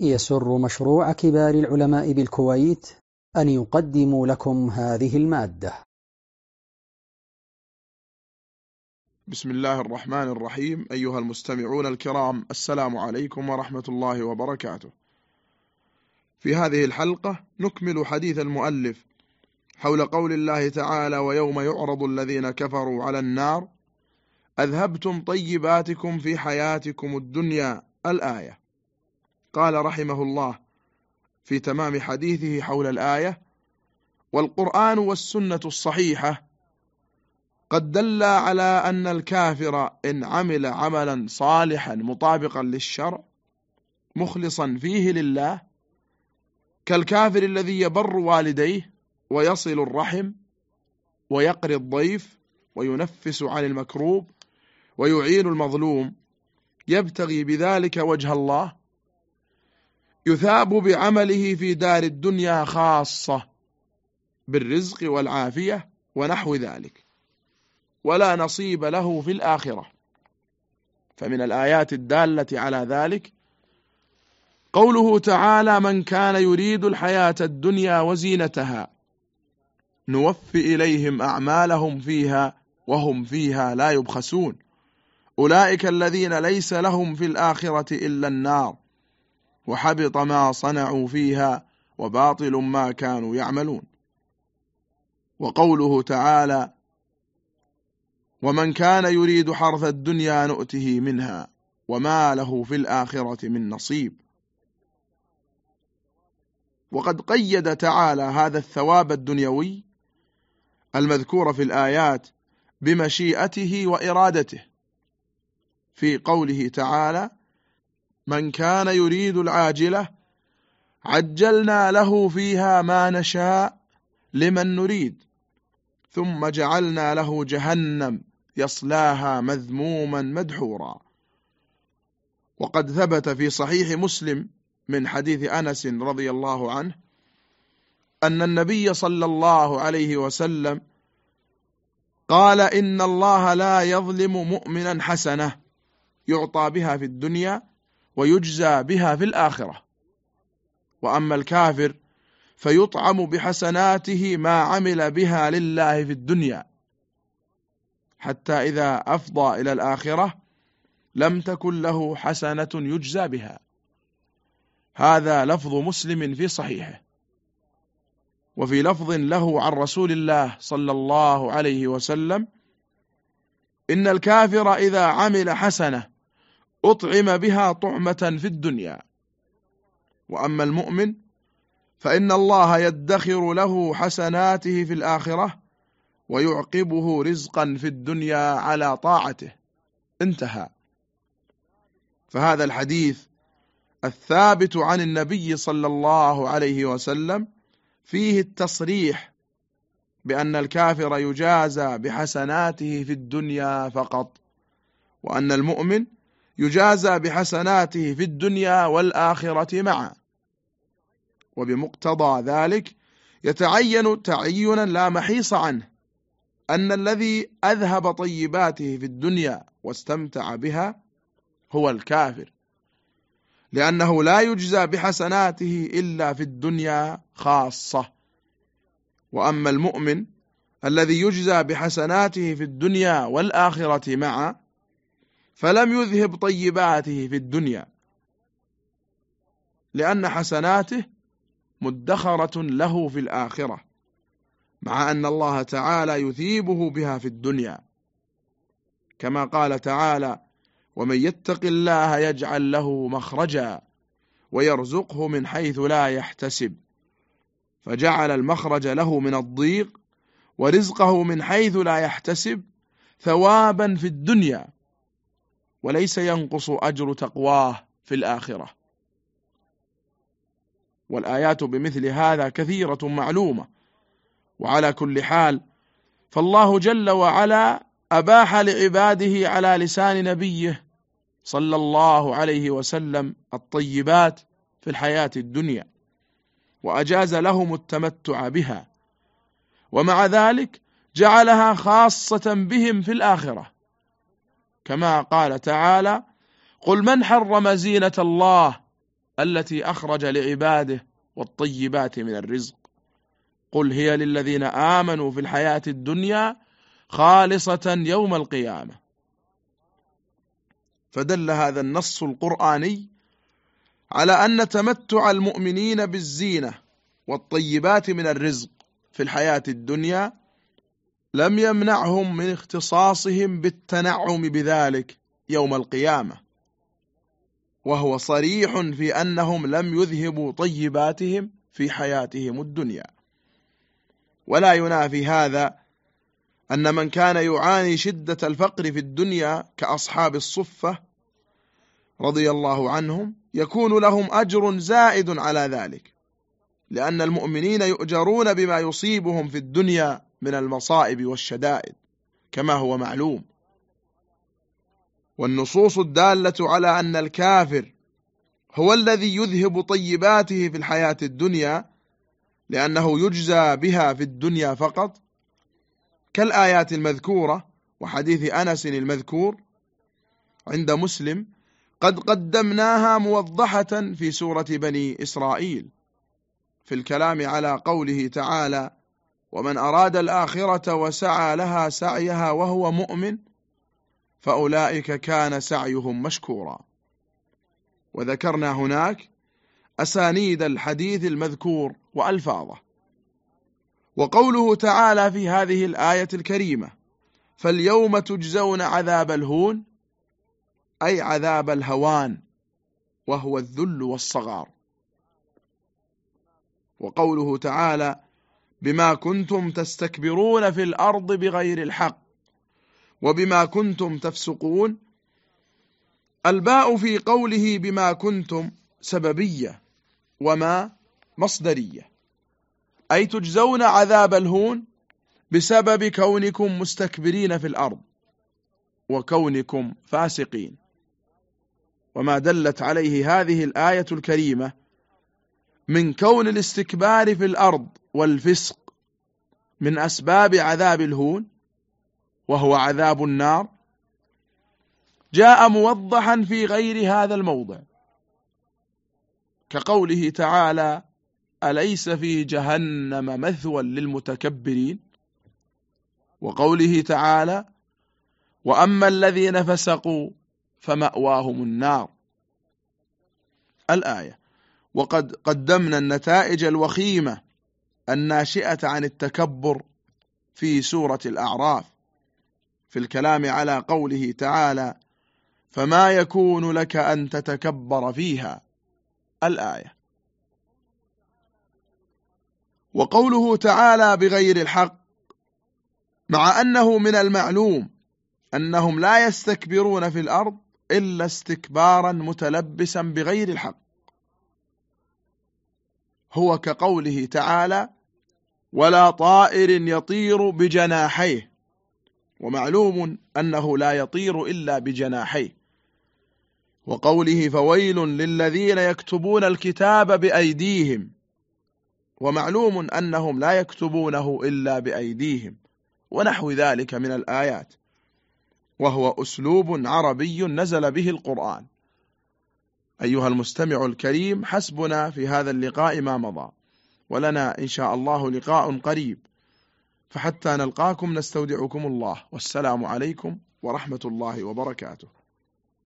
يسر مشروع كبار العلماء بالكويت أن يقدم لكم هذه المادة. بسم الله الرحمن الرحيم. أيها المستمعون الكرام السلام عليكم ورحمة الله وبركاته. في هذه الحلقة نكمل حديث المؤلف حول قول الله تعالى ويوم يعرض الذين كفروا على النار أذهبتم طيباتكم في حياتكم الدنيا. الآية. قال رحمه الله في تمام حديثه حول الآية والقرآن والسنة الصحيحة قد دل على أن الكافر إن عمل عملا صالحا مطابقا للشرع مخلصا فيه لله كالكافر الذي يبر والديه ويصل الرحم ويقري الضيف وينفس عن المكروب ويعين المظلوم يبتغي بذلك وجه الله يثاب بعمله في دار الدنيا خاصة بالرزق والعافية ونحو ذلك. ولا نصيب له في الآخرة. فمن الآيات الدالة على ذلك قوله تعالى من كان يريد الحياة الدنيا وزينتها نوفي إليهم أعمالهم فيها وهم فيها لا يبخسون. أولئك الذين ليس لهم في الآخرة إلا النار. وحبط ما صنعوا فيها وباطل ما كانوا يعملون. وقوله تعالى ومن كان يريد حرث الدنيا نؤته منها وما له في الآخرة من نصيب. وقد قيد تعالى هذا الثواب الدنيوي المذكور في الآيات بمشيئته وإرادته في قوله تعالى من كان يريد العاجلة عجلنا له فيها ما نشاء لمن نريد. ثم جعلنا له جهنم يصلاها مذموما مدحورا. وقد ثبت في صحيح مسلم من حديث أنس رضي الله عنه أن النبي صلى الله عليه وسلم قال إن الله لا يظلم مؤمنا حسنة يعطى بها في الدنيا ويجزى بها في الآخرة. وأما الكافر فيطعم بحسناته ما عمل بها لله في الدنيا حتى إذا أفضى إلى الآخرة لم تكن له حسنة يجزى بها. هذا لفظ مسلم في صحيحه. وفي لفظ له عن رسول الله صلى الله عليه وسلم إن الكافر إذا عمل حسنة أطعم بها طعمة في الدنيا. وأما المؤمن فإن الله يدخر له حسناته في الآخرة ويعقبه رزقا في الدنيا على طاعته. انتهى. فهذا الحديث الثابت عن النبي صلى الله عليه وسلم فيه التصريح بأن الكافر يجازى بحسناته في الدنيا فقط وأن المؤمن يجازى بحسناته في الدنيا والآخرة معا. وبمقتضى ذلك يتعين تعينا لا محيص عنه أن الذي أذهب طيباته في الدنيا واستمتع بها هو الكافر لأنه لا يجزى بحسناته إلا في الدنيا خاصة. وأما المؤمن الذي يجزى بحسناته في الدنيا والآخرة معا فلم يذهب طيباته في الدنيا لأن حسناته مدخرة له في الآخرة مع أن الله تعالى يثيبه بها في الدنيا. كما قال تعالى ومن يتق الله يجعل له مخرجا ويرزقه من حيث لا يحتسب فجعل المخرج له من الضيق ورزقه من حيث لا يحتسب ثوابا في الدنيا. وليس ينقص أجر تقواه في الآخرة. والآيات بمثل هذا كثيرة معلومة. وعلى كل حال فالله جل وعلا أباح لعباده على لسان نبيه صلى الله عليه وسلم الطيبات في الحياة الدنيا وأجاز لهم التمتع بها. ومع ذلك جعلها خاصة بهم في الآخرة. كما قال تعالى قل من حرم زينة الله التي أخرج لعباده والطيبات من الرزق؟ قل هي للذين آمنوا في الحياة الدنيا خالصة يوم القيامة. فدل هذا النص القرآني على أن تمتع المؤمنين بالزينة والطيبات من الرزق في الحياة الدنيا لم يمنعهم من اختصاصهم بالتنعم بذلك يوم القيامة. وهو صريح في أنهم لم يذهبوا طيباتهم في حياتهم الدنيا. ولا ينافي هذا أن من كان يعاني شدة الفقر في الدنيا كأصحاب الصفة رضي الله عنهم يكون لهم أجر زائد على ذلك لأن المؤمنين يؤجرون بما يصيبهم في الدنيا من المصائب والشدائد كما هو معلوم. والنصوص الدالة على أن الكافر هو الذي يذهب طيباته في الحياة الدنيا لأنه يجزى بها في الدنيا فقط. كالآيات المذكورة وحديث أنس المذكور عند مسلم قد قدمناها موضحة في سورة بني إسرائيل في الكلام على قوله تعالى ومن أراد الآخرة وسعى لها سعيها وهو مؤمن فأولئك كان سعيهم مشكورا. وذكرنا هناك أسانيد الحديث المذكور وألفاظه. وقوله تعالى في هذه الآية الكريمة فاليوم تجزون عذاب الهون أي عذاب الهوان وهو الذل والصغار. وقوله تعالى بما كنتم تستكبرون في الأرض بغير الحق وبما كنتم تفسقون. الباء في قوله بما كنتم سببية وما مصدرية. أي تجزون عذاب الهون بسبب كونكم مستكبرين في الأرض وكونكم فاسقين. وما دلت عليه هذه الآية الكريمة من كون الاستكبار في الأرض والفسق من أسباب عذاب الهون وهو عذاب النار جاء موضحا في غير هذا الموضع كقوله تعالى أليس في جهنم مثوى للمتكبرين؟ وقوله تعالى وأما الذين فسقوا فمأواهم النار. الآية وقد قدمنا النتائج الوخيمة الناشئة عن التكبر في سورة الأعراف في الكلام على قوله تعالى فما يكون لك أن تتكبر فيها الآية. وقوله تعالى بغير الحق مع أنه من المعلوم أنهم لا يستكبرون في الأرض إلا استكبارا متلبسا بغير الحق. هو كقوله تعالى ولا طائر يطير بجناحيه ومعلوم أنه لا يطير إلا بجناحيه. وقوله فويل للذين يكتبون الكتاب بأيديهم ومعلوم أنهم لا يكتبونه إلا بأيديهم ونحو ذلك من الآيات. وهو أسلوب عربي نزل به القرآن. أيها المستمع الكريم حسبنا في هذا اللقاء ما مضى ولنا إن شاء الله لقاء قريب. فحتى نلقاكم نستودعكم الله. والسلام عليكم ورحمة الله وبركاته.